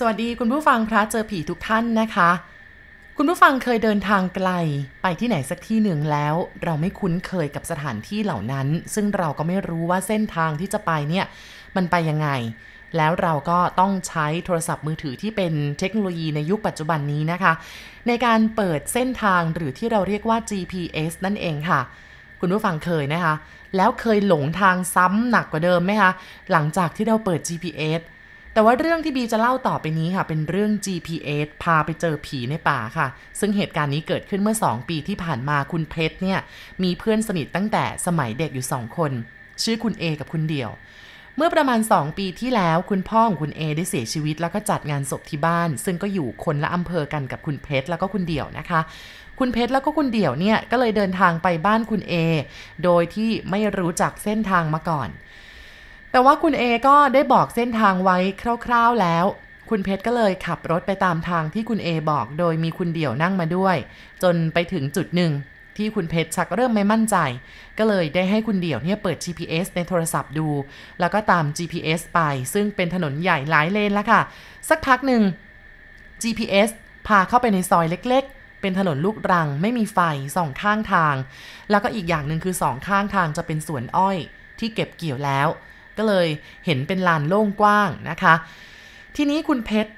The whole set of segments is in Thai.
สวัสดีคุณผู้ฟังพระเจอผีทุกท่านนะคะ คุณผู้ฟังเคยเดินทางไกลไปที่ไหนสักที่หนึ่งแล้ว เราไม่คุ้นเคยกับสถานที่เหล่านั้น ซึ่งเราก็ไม่รู้ว่าเส้นทางที่จะไปเนี่ย มันไปยังไง แล้วเราก็ต้องใช้โทรศัพท์มือถือที่เป็นเทคโนโลยีในยุคปัจจุบันนี้นะคะ ในการเปิดเส้นทางหรือที่เราเรียกว่า GPS นั่นเองค่ะคุณผู้ฟังเคยนะคะ แล้วเคยหลงทางซ้ำหนักกว่าเดิมไหมคะ หลังจากที่เราเปิด GPS แต่ว่าเรื่องที่บีจะเล่าต่อไปนี้ค่ะ เป็นเรื่อง GPS พาไปเจอผีในป่าค่ะ ซึ่งเหตุการณ์นี้เกิดขึ้นเมื่อ 2 ปีที่ผ่านมาคุณเพชรเนี่ยมีเพื่อนสนิทตั้งแต่สมัยเด็กอยู่ 2 คน ชื่อคุณเอกับคุณเดี่ยว เมื่อประมาณ 2 ปีที่แล้วคุณพ่อของคุณเอได้เสียชีวิต แล้วก็จัดงานศพที่บ้าน ซึ่งก็อยู่คนละอำเภอกันกับคุณเพชรแล้วก็คุณเดี่ยวนะคะคุณเพชรแล้วก็คุณเดี่ยวเนี่ยก็เลยเดินทางไปบ้านคุณเอ โดยที่ไม่รู้จักเส้นทางมาก่อน แต่ว่าคุณเอก็ได้บอกเส้นทางไว้คร่าวๆแล้ว คุณเพชรก็เลยขับรถไปตามทางที่คุณเอบอกโดยมีคุณเดี่ยวนั่งมาด้วย จนไปถึงจุดหนึ่ง ที่คุณเพชรชักเริ่มไม่มั่นใจ ก็เลยได้ให้คุณเดี่ยวเนี่ยเปิด GPS ในโทรศัพท์ดู แล้วก็ตาม GPS ไป ซึ่งเป็นถนนใหญ่หลายเลนแล้วค่ะ สักพักหนึ่ง GPS พาเข้าไปในซอยเล็กๆเป็นถนนลูกรังไม่มีไฟสองข้างทาง แล้วก็อีกอย่างหนึ่งคือสองข้างทางจะเป็นสวนอ้อยที่เก็บเกี่ยวแล้ว ก็เลยเห็นเป็นลานโล่งกว้างนะคะ ทีนี้คุณเพชร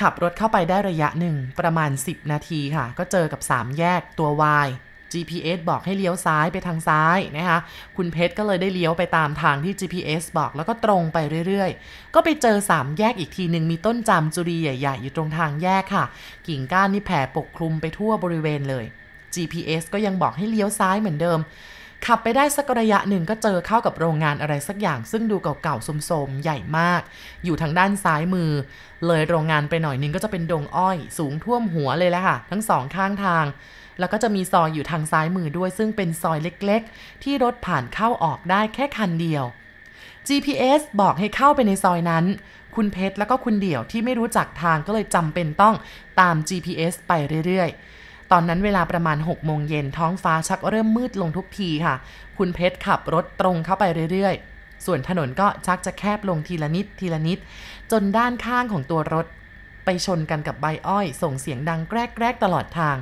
ขับรถเข้าไปได้ระยะหนึ่งประมาณ 10 นาทีค่ะ ก็เจอกับ 3 แยกตัว Y GPS บอกให้เลี้ยวซ้ายไปทางซ้ายนะคะ คุณเพชรก็เลยได้เลี้ยวไปตามทางที่ GPS บอกแล้วก็ตรงไปเรื่อยๆ ก็ไปเจอ 3 แยกอีกทีหนึ่งมีต้นจามจุรีใหญ่ๆ อยู่ตรงทางแยกค่ะ กิ่งก้านนี่แผ่ปกคลุมไปทั่วบริเวณเลย GPS ก็ยังบอกให้เลี้ยวซ้ายเหมือนเดิม ขับไปได้สักระยะหนึ่งก็เจอเข้ากับโรงงานอะไรสักอย่าง ซึ่งดูเก่าๆโสมๆ ใหญ่มาก อยู่ทางด้านซ้ายมือ เลยโรงงานไปหน่อยนึงก็จะเป็นดงอ้อย สูงท่วมหัวเลยแหละค่ะ ทั้งสองข้างทาง แล้วก็จะมีซอยอยู่ทางซ้ายมือด้วย ซึ่งเป็นซอยเล็กๆ ที่รถผ่านเข้าออกได้แค่คันเดียว GPS บอกให้เข้าไปในซอยนั้น คุณเพชรแล้วก็คุณเดี่ยวที่ไม่รู้จักทางก็เลยจำเป็นต้องตาม GPS ไปเรื่อยๆ ตอนนั้นเวลาประมาณ6โมงเย็นท้องฟ้าชักเริ่มมืดลงทุกทีค่ะ คุณเพชรขับรถตรงเข้าไปเรื่อยๆ ส่วนถนนก็ชักจะแคบลงทีละนิดทีละนิด จนด้านข้างของตัวรถ ไปชนกันกับใบอ้อย ส่งเสียงดังแกรกๆตลอดทาง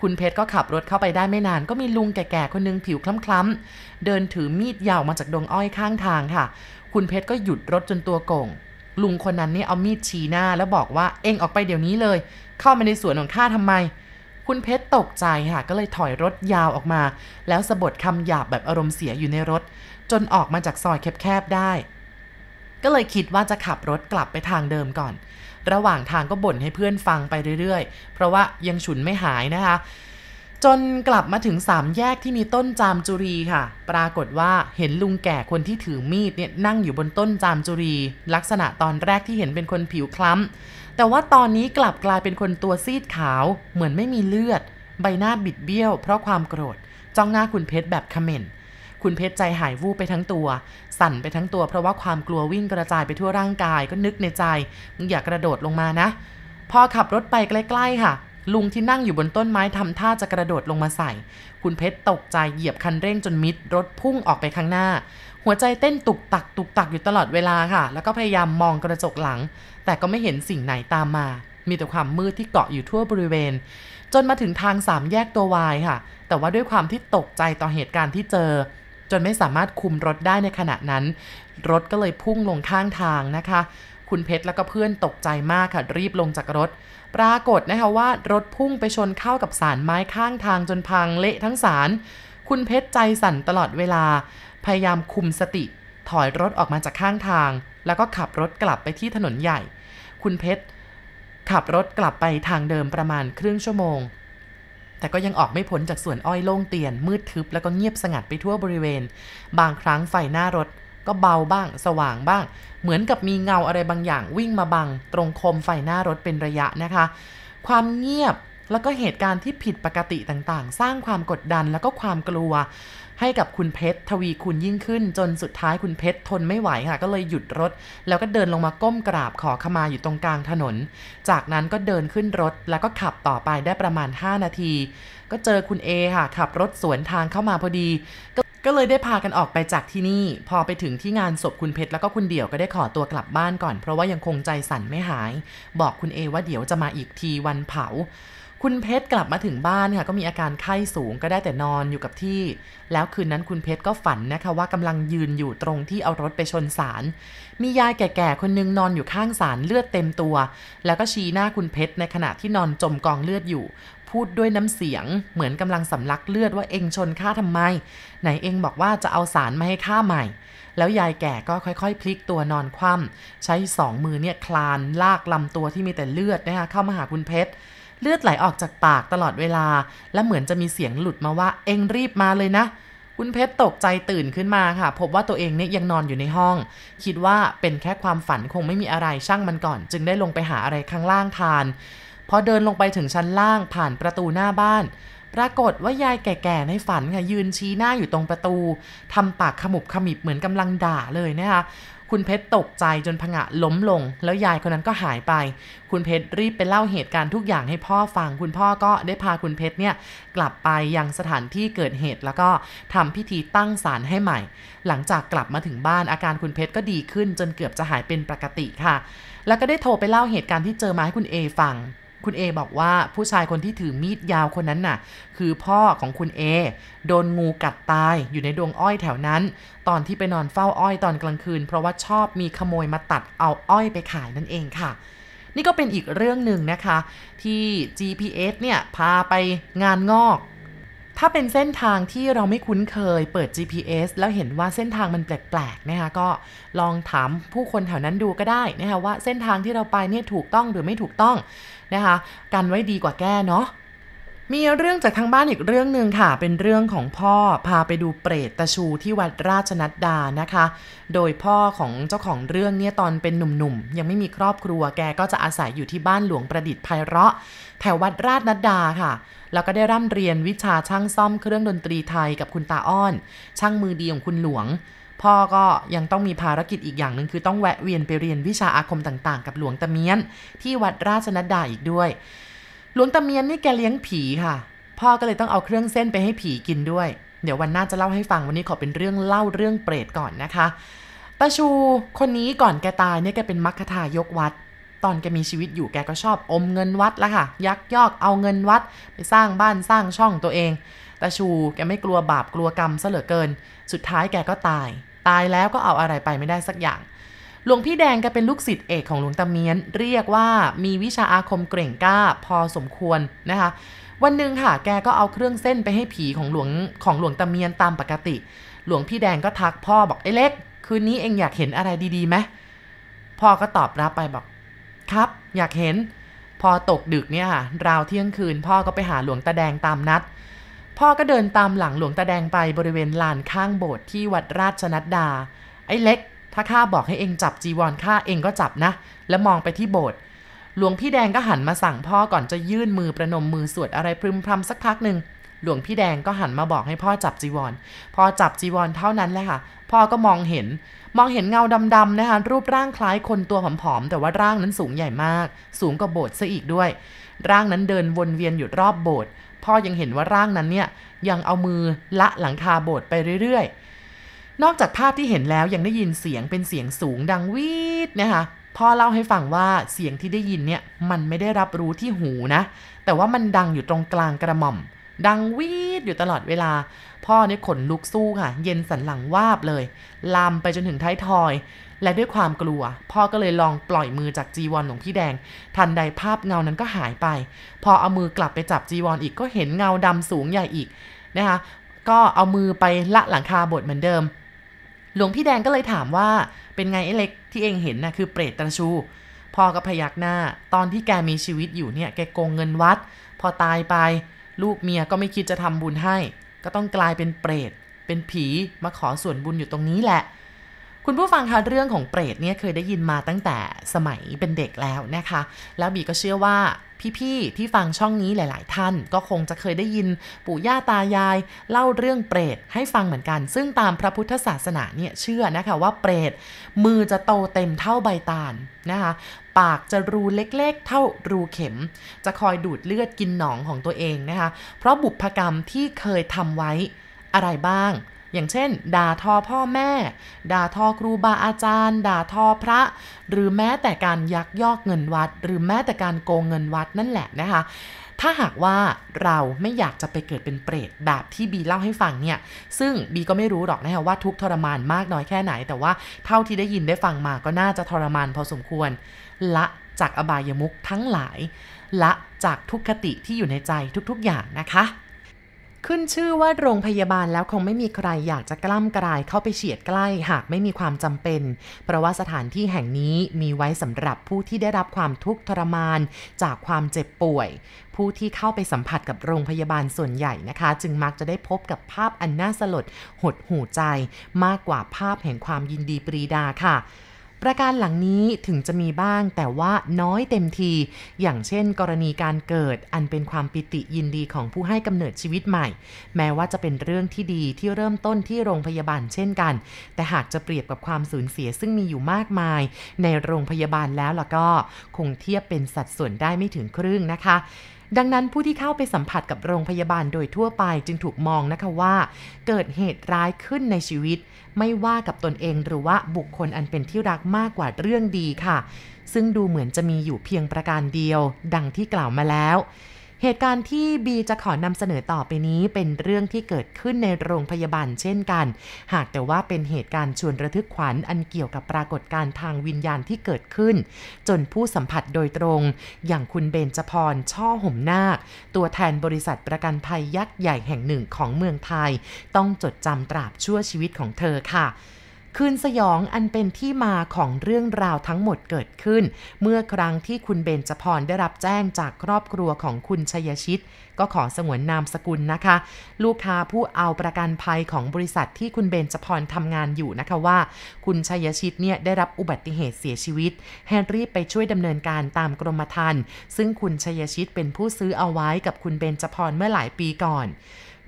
คุณเพชรก็ขับรถเข้าไปได้ไม่นาน ก็มีลุงแก่ๆคนนึงผิวคล้ำๆเดินถือมีดยาวมาจากดงอ้อยข้างทางค่ะ คุณเพชรก็หยุดรถจนตัวโก่งลุงคนนั้นนี่เอามีดชี้หน้าแล้วบอกว่าเองออกไปเดี๋ยวนี้เลย เข้ามาในสวนของข้าทำไม คุณเพชรตกใจค่ะ ก็เลยถอยรถยาวออกมา แล้วสะบดคำหยาบแบบอารมณ์เสียอยู่ในรถ จนออกมาจากซอยแคบๆได้ ก็เลยคิดว่าจะขับรถกลับไปทางเดิมก่อน ระหว่างทางก็บ่นให้เพื่อนฟังไปเรื่อยๆ เพราะว่ายังฉุนไม่หายนะคะ จนกลับมาถึงสามแยกที่มีต้นจามจุรีค่ะ ปรากฏว่าเห็นลุงแก่คนที่ถือมีดเนี่ยนั่งอยู่บนต้นจามจุรี ลักษณะตอนแรกที่เห็นเป็นคนผิวคล้ำ แต่ว่าตอนนี้กลับกลายเป็นคนตัวซีดขาวเหมือนไม่มีเลือด ใบหน้าบิดเบี้ยว เพราะความโกรธ จ้องหน้าคุณเพชรแบบเขม่นคุณเพชรใจหายวูบไปทั้งตัว สั่นไปทั้งตัวเพราะว่าความกลัววิ่งกระจายไปทั่วร่างกายก็นึกในใจมึงอย่ากระโดดลงมานะ พอขับรถไปใกล้ ๆ ค่ะ ลุงที่นั่งอยู่บนต้นไม้ทำท่าจะกระโดดลงมาใส่ คุณเพชรตกใจเหยียบคันเร่งจนมิด รถพุ่งออกไปข้างหน้า หัวใจเต้นตุกตักตุกตักอยู่ตลอดเวลาค่ะ แล้วก็พยายามมองกระจกหลัง แต่ก็ไม่เห็นสิ่งไหนตามมา มีแต่ความมืดที่เกาะอยู่ทั่วบริเวณ จนมาถึงทางสามแยกตัววายค่ะ แต่ว่าด้วยความที่ตกใจต่อเหตุการณ์ที่เจอ จนไม่สามารถคุมรถได้ในขณะนั้น รถก็เลยพุ่งลงข้างทางนะคะ คุณเพชรแล้วก็เพื่อนตกใจมากค่ะรีบลงจากรถ ปรากฏนะคะว่ารถพุ่งไปชนเข้ากับสารไม้ข้างทางจนพังเละทั้งสาร คุณเพชรใจสั่นตลอดเวลา พยายามคุมสติ ถอยรถออกมาจากข้างทาง แล้วก็ขับรถกลับไปที่ถนนใหญ่ คุณเพชรขับรถกลับไปทางเดิมประมาณครึ่งชั่วโมง แต่ก็ยังออกไม่พ้นจากสวนอ้อยโล่งเตียน มืดทึบแล้วก็เงียบสงัดไปทั่วบริเวณ บางครั้งไฟหน้ารถ ก็เบาบ้าง สว่างบ้าง เหมือนกับมีเงาอะไรบางอย่างวิ่งมาบัง ตรงคมไฟหน้ารถเป็นระยะนะคะ ความเงียบแล้วก็เหตุการณ์ที่ผิดปกติต่างๆ สร้างความกดดันแล้วก็ความกลัว ให้กับคุณเพชรทวีคูณยิ่งขึ้น จนสุดท้ายคุณเพชรทนไม่ไหวค่ะ ก็เลยหยุดรถ แล้วก็เดินลงมาก้มกราบขอขมาอยู่ตรงกลางถนน จากนั้นก็เดินขึ้นรถแล้วก็ขับต่อไปได้ประมาณ 5 นาที ก็เจอคุณเอค่ะ ขับรถสวนทางเข้ามาพอดีก็ ก็เลยได้พากันออกไปจากที่นี่ พอไปถึงที่งานศพคุณเพชรแล้วก็คุณเดี่ยวก็ได้ขอตัวกลับบ้านก่อน เพราะว่ายังคงใจสั่นไม่หาย บอกคุณเอว่าเดี๋ยวจะมาอีกทีวันเผา คุณเพชรกลับมาถึงบ้านค่ะก็มีอาการไข้สูงก็ได้แต่นอนอยู่กับที่ แล้วคืนนั้นคุณเพชรก็ฝันนะคะว่ากำลังยืนอยู่ตรงที่เอารถไปชนสารมียายแก่ๆคนนึงนอนอยู่ข้างสารเลือดเต็มตัว แล้วก็ชี้หน้าคุณเพชรในขณะที่นอนจมกองเลือดอยู่ พูดด้วยน้ำเสียง เหมือนกำลังสำลักเลือดว่าเองชนข้าทำไม ไหนเองบอกว่าจะเอาสารมาให้ข้าใหม่ แล้วยายแก่ก็ค่อยๆ พลิกตัวนอนคว่ำใช้สองมือเนี่ยคลานลากลำตัวที่มีแต่เลือดนะคะเข้ามาหาคุณเพชรเลือดไหลออกจากปากตลอดเวลา และเหมือนจะมีเสียงหลุดมาว่าเองรีบมาเลยนะคุณเพชรตกใจตื่นขึ้นมาค่ะ พบว่าตัวเองเนี่ยยังนอนอยู่ในห้อง คิดว่าเป็นแค่ความฝันคงไม่มีอะไรช่างมันก่อน จึงได้ลงไปหาอะไรข้างล่างทาน พอเดินลงไปถึงชั้นล่างผ่านประตูหน้าบ้าน ปรากฏว่ายายแก่ๆในฝันค่ะยืนชี้หน้าอยู่ตรงประตูทำปากขมุบขมิบเหมือนกำลังด่าเลยนะคะคุณเพชรตกใจจนผงะล้มลง แล้วยายคนนั้นก็หายไป คุณเพชรรีบไปเล่าเหตุการณ์ทุกอย่างให้พ่อฟัง คุณพ่อก็ได้พาคุณเพชรเนี่ยกลับไปยังสถานที่เกิดเหตุ แล้วก็ทำพิธีตั้งศาลให้ใหม่ หลังจากกลับมาถึงบ้านอาการคุณเพชรก็ดีขึ้น จนเกือบจะหายเป็นปกติค่ะ แล้วก็ได้โทรไปเล่าเหตุการณ์ที่เจอมาให้คุณเอฟัง คุณเอบอกว่าผู้ชายคนที่ถือมีดยาวคนนั้นน่ะ คือพ่อของคุณเอโดนงูกัดตายอยู่ในดวงอ้อยแถวนั้น ตอนที่ไปนอนเฝ้าอ้อยตอนกลางคืน เพราะว่าชอบมีขโมยมาตัดเอาอ้อยไปขายนั่นเองค่ะ นี่ก็เป็นอีกเรื่องหนึ่งนะคะ ที่ GPS เนี่ยพาไปงานงอกถ้าเป็นเส้นทางที่เราไม่คุ้นเคยเปิด GPS แล้วเห็นว่าเส้นทางมันแปลกๆนะคะก็ลองถามผู้คนแถวนั้นดูก็ได้นะคะว่าเส้นทางที่เราไปเนี่ยถูกต้องหรือไม่ถูกต้อง นะคะกันไว้ดีกว่าแก้เนาะมีเรื่องจากทางบ้านอีกเรื่องหนึ่งค่ะ เป็นเรื่องของพ่อพาไปดูเปรตตะชูที่วัดราชนัดดานะคะ โดยพ่อของเจ้าของเรื่องเนี่ยตอนเป็นหนุ่มๆ ยังไม่มีครอบครัวแกก็จะอาศัยอยู่ที่บ้านหลวงประดิษฐ์ไพเราะ แถววัดราชนัดดาค่ะ แล้วก็ได้ร่ำเรียนวิชาช่างซ่อมเครื่องดนตรีไทยกับคุณตาอ้อน ช่างมือดีของคุณหลวง พ่อก็ยังต้องมีภารกิจอีกอย่างหนึ่งคือต้องแวะเวียนไปเรียนวิชาอาคมต่างๆ กับหลวงตะเมียน ที่วัดราชนัดดาอีกด้วย หลวงตะเมียนนี่แกเลี้ยงผีค่ะ พ่อก็เลยต้องเอาเครื่องเส้นไปให้ผีกินด้วย เดี๋ยววันหน้าจะเล่าให้ฟังวันนี้ขอเป็นเรื่องเล่าเรื่องเปรตก่อนนะคะตาชูคนนี้ก่อนแกตายเนี่ยแกเป็นมัคคทายกวัดตอนแกมีชีวิตอยู่แกก็ชอบอมเงินวัดละค่ะ ยักยอกเอาเงินวัด ไปสร้างบ้านสร้างช่องตัวเองตาชูแกไม่กลัวบาปกลัวกรรมซะเหลือเกิน สุดท้ายแกก็ตาย ตายแล้วก็เอาอะไรไปไม่ได้สักอย่าง หลวงพี่แดงแกเป็นลูกศิษย์เอกของหลวงตาเมียน เรียกว่ามีวิชาอาคมเกร่งกล้าพอสมควรนะคะ วันหนึ่งค่ะ แกก็เอาเครื่องเส้นไปให้ผีของหลวงของหลวงตาเมียนตามปกติ หลวงพี่แดงก็ทักพ่อบอกไอ้เล็ก คืนนี้เองอยากเห็นอะไรดีๆไหมพ่อก็ตอบรับไปบอกครับ อยากเห็น พอตกดึกเนี่ยค่ะราวเที่ยงคืน พ่อก็ไปหาหลวงตาแดงตามนัด พ่อก็เดินตามหลังหลวงตาแดงไปบริเวณลานข้างโบสถ์ที่วัดราชนัดดา ไอ้เล็ก ถ้าข้าบอกให้เองจับจีวรข้าเองก็จับนะ แล้วมองไปที่โบสถ์หลวงพี่แดงก็หันมาสั่งพ่อก่อนจะยื่นมือประนมมือสวดอะไรพรึมพรำสักพักหนึ่งหลวงพี่แดงก็หันมาบอกให้พ่อจับจีวร พอจับจีวรเท่านั้นแหละค่ะ พ่อก็มองเห็น มองเห็นเงาดำๆนะคะ รูปร่างคล้ายคนตัวผอมๆ แต่ว่าร่างนั้นสูงใหญ่มาก สูงกว่าโบสถ์ซะอีกด้วย ร่างนั้นเดินวนเวียนอยู่รอบโบสถ์ พ่อยังเห็นว่าร่างนั้นเนี่ยยังเอามือละหลังคาโบสถ์ไปเรื่อยๆ นอกจากภาพที่เห็นแล้วยังได้ยินเสียงเป็นเสียงสูงดังวีดนะคะพ่อเล่าให้ฟังว่าเสียงที่ได้ยินเนี่ยมันไม่ได้รับรู้ที่หูนะ แต่ว่ามันดังอยู่ตรงกลางกระหม่อม ดังวี อยู่ตลอดเวลา พ่อเนี่ยขนลุกสู้ค่ะ เย็นสันหลังวาบเลย ลามไปจนถึงท้ายทอย และด้วยความกลัว พ่อก็เลยลองปล่อยมือจากจีวรของพี่แดง ทันใดภาพเงานั้นก็หายไป พอเอามือกลับไปจับจีวรออีกก็เห็นเงาดำสูงใหญ่อีกนะคะก็เอามือไปละหลังคาบสถ์เหมือนเดิม หลวงพี่แดงก็เลยถามว่าเป็นไงไอ้เล็กที่เองเห็นนะ่ะคือเปรตตะชูพ่อก็พยักหน้า ตอนที่แกมีชีวิตอยู่เนี่ยแกโกงเงินวัด พอตายไป ลูกเมียก็ไม่คิดจะทำบุญให้ ก็ต้องกลายเป็นเปรต เป็นผีมาขอส่วนบุญอยู่ตรงนี้แหละ คุณผู้ฟังคะเรื่องของเปรตเนี่ยเคยได้ยินมาตั้งแต่สมัยเป็นเด็กแล้วนะคะ แล้วบีก็เชื่อว่าพี่ๆที่ฟังช่องนี้หลาย ๆ ท่าน ก็คงจะเคยได้ยินปู่ย่าตายาย เล่าเรื่องเปรตให้ฟังเหมือนกัน ซึ่งตามพระพุทธศาสนาเนี่ยเชื่อนะคะว่าเปรตมือจะโตเต็มเท่าใบตาลนะคะปากจะรูเล็กๆ เท่ารูเข็ม จะคอยดูดเลือดกินหนองของตัวเองนะคะเพราะบุพกรรมที่เคยทำไว้อะไรบ้าง อย่างเช่น ด่าทอพ่อแม่ ด่าทอครูบาอาจารย์ ด่าทอพระ หรือแม้แต่การยักยอกเงินวัด หรือแม้แต่การโกงเงินวัดนั่นแหละนะคะถ้าหากว่าเราไม่อยากจะไปเกิดเป็นเปรตแบบที่บีเล่าให้ฟังเนี่ย ซึ่งบีก็ไม่รู้หรอกนะคะว่าทุกทรมานมากน้อยแค่ไหน แต่ว่าเท่าที่ได้ยินได้ฟังมาก็น่าจะทรมานพอสมควร ละจากอบายมุขทั้งหลาย ละจากทุกขติที่อยู่ในใจทุกๆอย่างนะคะ ขึ้นชื่อว่าโรงพยาบาลแล้วคงไม่มีใครอยากจะกล้ำกลายเข้าไปเฉียดใกล้หากไม่มีความจำเป็น เพราะว่าสถานที่แห่งนี้มีไว้สำหรับผู้ที่ได้รับความทุกข์ทรมาน จากความเจ็บป่วย ผู้ที่เข้าไปสัมผัสกับโรงพยาบาลส่วนใหญ่นะคะ จึงมักจะได้พบกับภาพอันน่าสลดหดหูใจ มากกว่าภาพแห่งความยินดีปรีดาค่ะ ประการหลังนี้ถึงจะมีบ้างแต่ว่าน้อยเต็มที อย่างเช่น กรณีการเกิดอันเป็นความปิติยินดีของผู้ให้กำเนิดชีวิตใหม่ แม้ว่าจะเป็นเรื่องที่ดีที่เริ่มต้นที่โรงพยาบาลเช่นกัน แต่หากจะเปรียบกับความสูญเสียซึ่งมีอยู่มากมาย ในโรงพยาบาลแล้วล่ะก็ คงเทียบเป็นสัดส่วนได้ไม่ถึงครึ่งนะคะ ดังนั้นผู้ที่เข้าไปสัมผัสกับโรงพยาบาลโดยทั่วไปจึงถูกมองนะคะว่า เกิดเหตุร้ายขึ้นในชีวิต ไม่ว่ากับตนเองหรือว่าบุคคลอันเป็นที่รักมากกว่าเรื่องดีค่ะ ซึ่งดูเหมือนจะมีอยู่เพียงประการเดียว ดังที่กล่าวมาแล้ว เหตุการณ์ที่บีจะขอนำเสนอต่อไปนี้เป็นเรื่องที่เกิดขึ้นในโรงพยาบาลเช่นกัน หากแต่ว่าเป็นเหตุการณ์ชวนระทึกขวัญอันเกี่ยวกับปรากฏการณ์ทางวิญญาณที่เกิดขึ้น จนผู้สัมผัสโดยตรง อย่างคุณเบนจพรช่อห่มนาค ตัวแทนบริษัทประกันภัยยักษ์ใหญ่แห่งหนึ่งของเมืองไทย ต้องจดจำตราบชั่วชีวิตของเธอค่ะ คืนสยองอันเป็นที่มาของเรื่องราวทั้งหมดเกิดขึ้น เมื่อครั้งที่คุณเบนจพรได้รับแจ้งจากครอบครัวของคุณชยชิต ก็ขอสงวนนามสกุลนะคะ ลูกค้าผู้เอาประกันภัยของบริษัทที่คุณเบนจพรทำงานอยู่นะคะว่า คุณชยชิตเนี่ยได้รับอุบัติเหตุเสียชีวิตแฮนรี่ไปช่วยดำเนินการตามกรมธรรม์ซึ่งคุณชยชิตเป็นผู้ซื้อเอาไว้กับคุณเบนจพรเมื่อหลายปีก่อน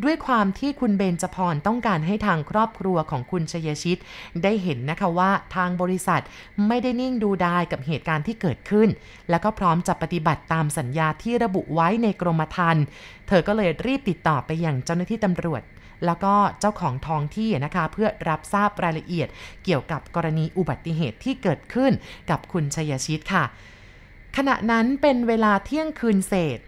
ด้วยความที่คุณเบนจพรต้องการให้ทางครอบครัวของคุณชยชิต ได้เห็นนะคะว่าทางบริษัทไม่ได้นิ่งดูดายกับเหตุการณ์ที่เกิดขึ้น แล้วก็พร้อมจะปฏิบัติตามสัญญาที่ระบุไว้ในกรมธรรม์เธอก็เลยรีบติดต่อไปอยังเจ้าหน้าที่ตำรวจแล้วก็เจ้าของท้องที่นะคะเพื่อรับทราบรายละเอียด เกี่ยวกับกรณีอุบัติเหตุที่เกิดขึ้นกับคุณชยชิตค่ะ ขณะนั้นเป็นเวลาเที่ยงคืนเศษ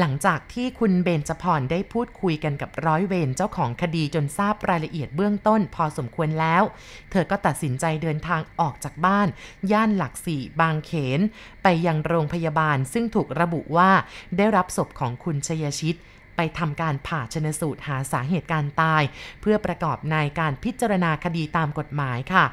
หลังจากที่คุณเบนจพรได้พูดคุยกันกับร้อยเวรเจ้าของคดีจนทราบรายละเอียดเบื้องต้นพอสมควรแล้ว เธอก็ตัดสินใจเดินทางออกจากบ้าน ย่านหลักสี่บางเขน ไปยังโรงพยาบาลซึ่งถูกระบุว่าได้รับศพของคุณชยชิตไปทำการผ่าชนสูตรหาสาเหตุการตาย เพื่อประกอบในการพิจารณาคดีตามกฎหมายค่ะ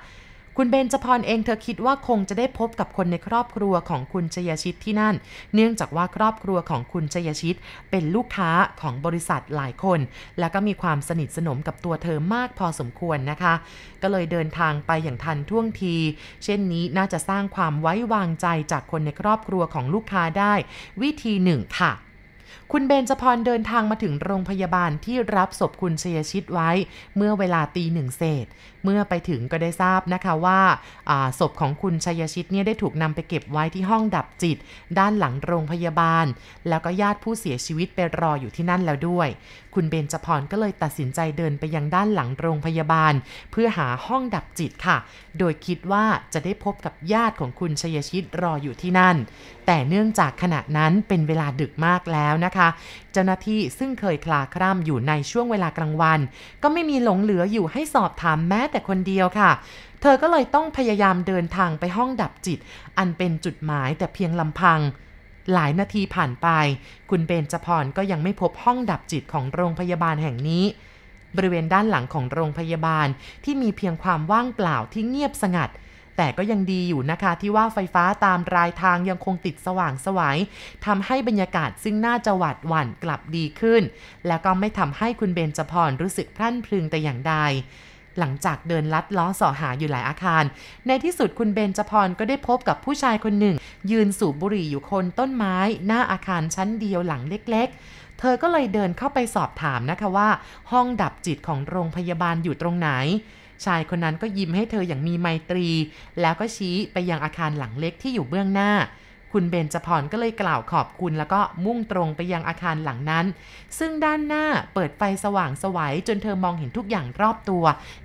คุณเบนจพรเองเธอคิดว่าคงจะได้พบกับคนในครอบครัวของคุณชยชิตที่นั่น เนื่องจากว่าครอบครัวของคุณชยชิต เป็นลูกค้าของบริษัทหลายคน แล้วก็มีความสนิทสนมกับตัวเธอมากพอสมควรนะคะ ก็เลยเดินทางไปอย่างทันท่วงที เช่นนี้น่าจะสร้างความไว้วางใจจากคนในครอบครัวของลูกค้าได้ วิธีหนึ่งค่ะ คุณเบนจพรเดินทางมาถึงโรงพยาบาลที่รับศพคุณชยชิตไว้ เมื่อเวลาตีหนึ่งเศษ เมื่อไปถึงก็ได้ทราบนะคะว่าศพของคุณชยชิตเนี่ยได้ถูกนำไปเก็บไว้ที่ห้องดับจิต ด้านหลังโรงพยาบาล แล้วก็ญาติผู้เสียชีวิตไปรออยู่ที่นั่นแล้วด้วย คุณเบนจพรก็เลยตัดสินใจเดินไปยังด้านหลังโรงพยาบาล เพื่อหาห้องดับจิตค่ะ โดยคิดว่าจะได้พบกับญาติของคุณชยชิตรออยู่ที่นั่น แต่เนื่องจากขณะนั้นเป็นเวลาดึกมากแล้วนะคะ เจ้าหน้าที่ซึ่งเคยคลาคร่ำอยู่ในช่วงเวลากลางวัน ก็ไม่มีหลงเหลืออยู่ให้สอบถามแม้แต่คนเดียวค่ะเธอก็เลยต้องพยายามเดินทางไปห้องดับจิต อันเป็นจุดหมายแต่เพียงลำพัง หลายนาทีผ่านไป คุณเบนจพรก็ยังไม่พบห้องดับจิตของโรงพยาบาลแห่งนี้ บริเวณด้านหลังของโรงพยาบาลที่มีเพียงความว่างเปล่าที่เงียบสงัด แต่ก็ยังดีอยู่นะคะที่ว่าไฟฟ้าตามรายทางยังคงติดสว่างสวยัยทำให้บรรยากาศซึ่งน่าจะหวาดหวั่นกลับดีขึ้น แล้วก็ไม่ทำให้คุณเบนจพรรู้สึกพรั่นพรึงแต่อย่างใด หลังจากเดินลัดล้อสอหาอยู่หลายอาคาร ในที่สุดคุณเบนจพรก็ได้พบกับผู้ชายคนหนึ่ง ยืนสูบบุหรี่อยู่คนต้นไม้ หน้าอาคารชั้นเดียวหลังเล็กๆ เธอก็เลยเดินเข้าไปสอบถามนะคะว่า ห้องดับจิตของโรงพยาบาลอยู่ตรงไหน ชายคนนั้นก็ยิ้มให้เธออย่างมีไมตรี แล้วก็ชี้ไปยังอาคารหลังเล็กที่อยู่เบื้องหน้า คุณเบนจพรก็เลยกล่าวขอบคุณแล้วก็มุ่งตรงไปยังอาคารหลังนั้น ซึ่งด้านหน้าเปิดไฟสว่างสวัยจนเธอมองเห็นทุกอย่างรอบตัว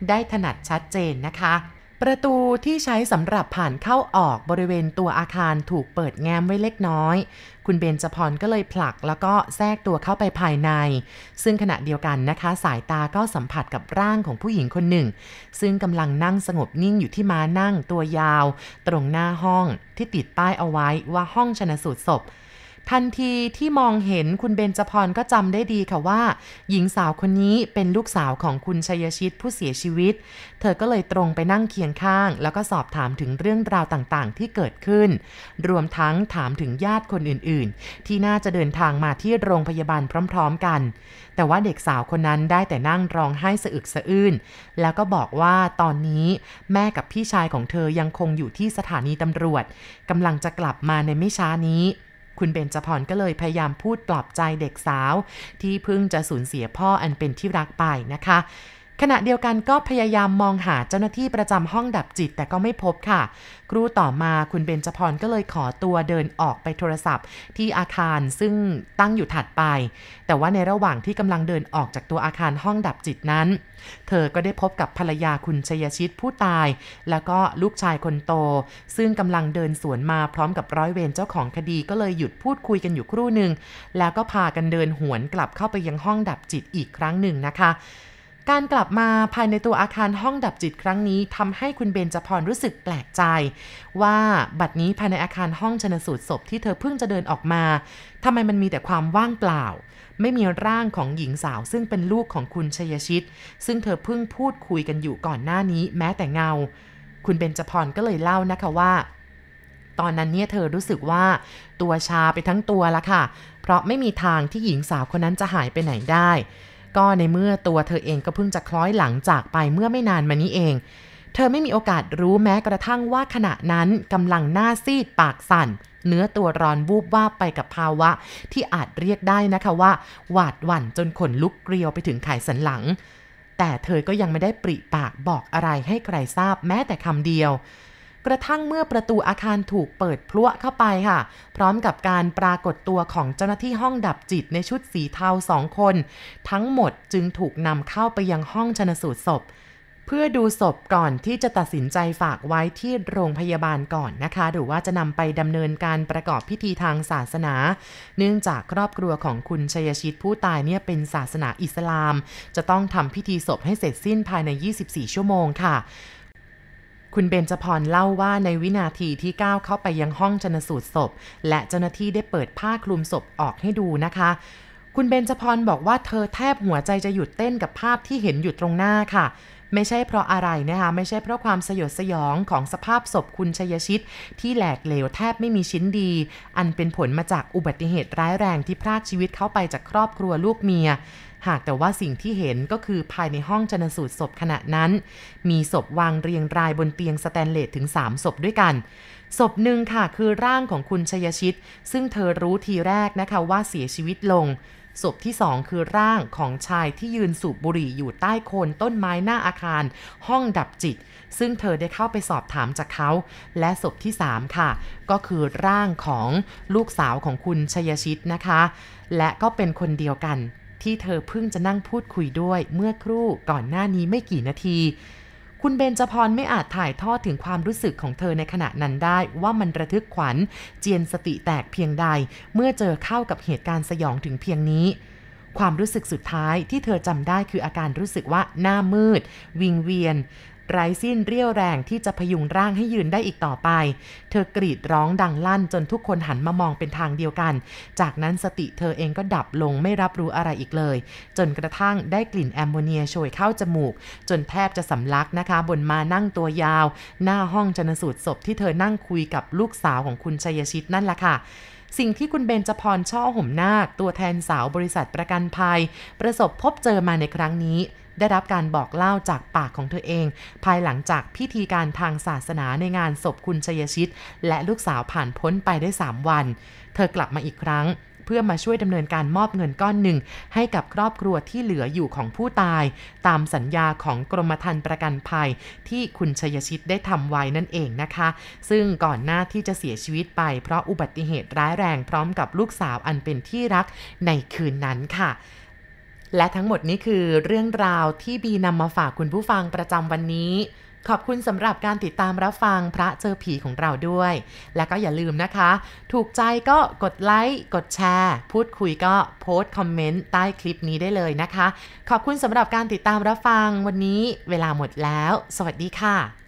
ได้ถนัดชัดเจนนะคะ ประตูที่ใช้สำหรับผ่านเข้าออกบริเวณตัวอาคารถูกเปิดแง้มไว้เล็กน้อย คุณเบนจพรก็เลยผลักแล้วก็แทรกตัวเข้าไปภายใน ซึ่งขณะเดียวกันนะคะ สายตาก็สัมผัสกับร่างของผู้หญิงคนหนึ่ง ซึ่งกำลังนั่งสงบนิ่งอยู่ที่ม้านั่งตัวยาว ตรงหน้าห้องที่ติดป้ายเอาไว้ว่าห้องชนสูตรศพ ทันทีที่มองเห็นคุณเบนจพรก็จำได้ดีค่ะว่า หญิงสาวคนนี้เป็นลูกสาวของคุณชัยชิตผู้เสียชีวิต เธอก็เลยตรงไปนั่งเคียงข้าง แล้วก็สอบถามถึงเรื่องราวต่างๆ ที่เกิดขึ้น รวมทั้งถามถึงญาติคนอื่นๆ ที่น่าจะเดินทางมาที่โรงพยาบาลพร้อม ๆ กัน แต่ว่าเด็กสาวคนนั้นได้แต่นั่งร้องไห้สะอึกสะอื้นแล้วก็บอกว่าตอนนี้แม่กับพี่ชายของเธอยังคงอยู่ที่สถานีตำรวจกำลังจะกลับมาในไม่ช้านี้ คุณเบนจพรก็เลยพยายามพูดปลอบใจเด็กสาว ที่เพิ่งจะสูญเสียพ่ออันเป็นที่รักไปนะคะ ขณะเดียวกันก็พยายามมองหาเจ้าหน้าที่ประจำห้องดับจิตแต่ก็ไม่พบค่ะ ครูต่อมาคุณเบนจพรก็เลยขอตัวเดินออกไปโทรศัพท์ ที่อาคารซึ่งตั้งอยู่ถัดไป แต่ว่าในระหว่างที่กำลังเดินออกจากตัวอาคารห้องดับจิตนั้น เธอก็ได้พบกับภรรยาคุณชยชิตผู้ตาย แล้วก็ลูกชายคนโต ซึ่งกำลังเดินสวนมาพร้อมกับร้อยเวรเจ้าของคดีก็เลยหยุดพูดคุยกันอยู่ครู่หนึ่งแล้วก็พากันเดินหวนกลับเข้าไปยังห้องดับจิตอีกครั้งหนึ่งนะคะ การกลับมาภายในตัวอาคารห้องดับจิตครั้งนี้ทำให้คุณเบนจพรรู้สึกแปลกใจ ว่าบัดนี้ภายในอาคารห้องชนสูตรศพที่เธอเพิ่งจะเดินออกมาทำไมมันมีแต่ความว่างเปล่า ไม่มีร่างของหญิงสาวซึ่งเป็นลูกของคุณชยชิต ซึ่งเธอเพิ่งพูดคุยกันอยู่ก่อนหน้านี้แม้แต่เงา คุณเบนจพรก็เลยเล่านะคะว่าตอนนั้นเนี่ยเธอรู้สึกว่าตัวชาไปทั้งตัวละค่ะ เพราะไม่มีทางที่หญิงสาวคนนั้นจะหายไปไหนได้ ก็ในเมื่อตัวเธอเองก็เพิ่งจะคล้อยหลังจากไปเมื่อไม่นานมานี้เอง เธอไม่มีโอกาสรู้แม้กระทั่งว่าขณะนั้นกำลังหน้าซีดปากสั่น เนื้อตัวร้อนวูบวาบไปกับภาวะ ที่อาจเรียกได้นะคะว่า หวาดหวั่นจนขนลุกเกลียวไปถึงไขสันหลัง แต่เธอก็ยังไม่ได้ปริปากบอกอะไรให้ใครทราบแม้แต่คำเดียว กระทั่งเมื่อประตูอาคารถูกเปิดพลุเข้าไปค่ะ พร้อมกับการปรากฏตัวของเจ้าหน้าที่ห้องดับจิตในชุดสีเทาสองคน ทั้งหมดจึงถูกนำเข้าไปยังห้องชนสูตรศพเพื่อดูศพก่อนที่จะตัดสินใจฝากไว้ที่โรงพยาบาลก่อนนะคะ หรือว่าจะนำไปดำเนินการประกอบพิธีทางศาสนา เนื่องจากครอบครัวของคุณชัยชิตผู้ตายเนี่ยเป็นศาสนาอิสลาม จะต้องทำพิธีศพให้เสร็จสิ้นภายใน 24 ชั่วโมงค่ะ คุณเบนจพรเล่าว่าในวินาทีที่ก้าวเข้าไปยังห้องชนสูตรศพ และเจ้าหน้าที่ได้เปิดผ้าคลุมศพออกให้ดูนะคะ คุณเบนจพรบอกว่าเธอแทบหัวใจจะหยุดเต้นกับภาพที่เห็นอยู่ตรงหน้าค่ะ ไม่ใช่เพราะอะไรนะคะไม่ใช่เพราะความสยดสยองของสภาพศพคุณชยชิต ที่แหลกเหลวแทบไม่มีชิ้นดี อันเป็นผลมาจากอุบัติเหตุร้ายแรงที่พรากชีวิตเข้าไปจากครอบครัวลูกเมีย หากแต่ว่าสิ่งที่เห็นก็คือภายในห้องชนสูตรศพขณะนั้น มีศพวางเรียงรายบนเตียงสแตนเลสถึง 3 ศพด้วยกัน ศพหนึ่งค่ะคือร่างของคุณชยชิต ซึ่งเธอรู้ทีแรกนะคะว่าเสียชีวิตลงศพที่ 2 คือร่างของชายที่ยืนสูบบุหรี่อยู่ใต้โคนต้นไม้หน้าอาคาร ห้องดับจิต ซึ่งเธอได้เข้าไปสอบถามจากเขา และศพที่ 3 ค่ะ ก็คือร่างของลูกสาวของคุณชยชิตนะคะ และก็เป็นคนเดียวกัน ที่เธอเพิ่งจะนั่งพูดคุยด้วยเมื่อครู่ก่อนหน้านี้ไม่กี่นาที คุณเบนจพรไม่อาจถ่ายทอดถึงความรู้สึกของเธอในขณะนั้นได้ว่ามันระทึกขวัญ เจียนสติแตกเพียงใด เมื่อเจอเข้ากับเหตุการณ์สยองถึงเพียงนี้ ความรู้สึกสุดท้ายที่เธอจำได้คืออาการรู้สึกว่าหน้ามืด วิงเวียน ไร้สิ้นเรี่ยวแรงที่จะพยุงร่างให้ยืนได้อีกต่อไป เธอกรีดร้องดังลั่นจนทุกคนหันมามองเป็นทางเดียวกัน จากนั้นสติเธอเองก็ดับลงไม่รับรู้อะไรอีกเลย จนกระทั่งได้กลิ่นแอมโมเนียโชยเข้าจมูก จนแทบจะสำลักนะคะ บนมานั่งตัวยาว หน้าห้องชนสูตรศพที่เธอนั่งคุยกับลูกสาวของคุณชัยชิตนั่นแหละค่ะสิ่งที่คุณเบนจพรช่อห่มนาค ตัวแทนสาวบริษัทประกันภัย ประสบพบเจอมาในครั้งนี้ ได้รับการบอกเล่าจากปากของเธอเอง ภายหลังจากพิธีการทางศาสนาในงานศพคุณชยชิต และลูกสาวผ่านพ้นไปได้ 3 วัน เธอกลับมาอีกครั้งเพื่อมาช่วยดำเนินการมอบเงินก้อนหนึ่ง ให้กับครอบครัวที่เหลืออยู่ของผู้ตาย ตามสัญญาของกรมธรรม์ประกันภัย ที่คุณชยชิตได้ทำไว้นั่นเองนะคะ ซึ่งก่อนหน้าที่จะเสียชีวิตไป เพราะอุบัติเหตุร้ายแรงพร้อมกับลูกสาวอันเป็นที่รักในคืนนั้นค่ะ และทั้งหมดนี้คือเรื่องราวที่บีนำมาฝากคุณผู้ฟังประจำวันนี้ ขอบคุณสำหรับการติดตามรับฟังพระเจอผีของเราด้วย และก็อย่าลืมนะคะ ถูกใจก็กดไลค์ กดแชร์ พูดคุยก็โพสต์คอมเมนต์ใต้คลิปนี้ได้เลยนะคะ ขอบคุณสำหรับการติดตามรับฟังวันนี้ เวลาหมดแล้ว สวัสดีค่ะ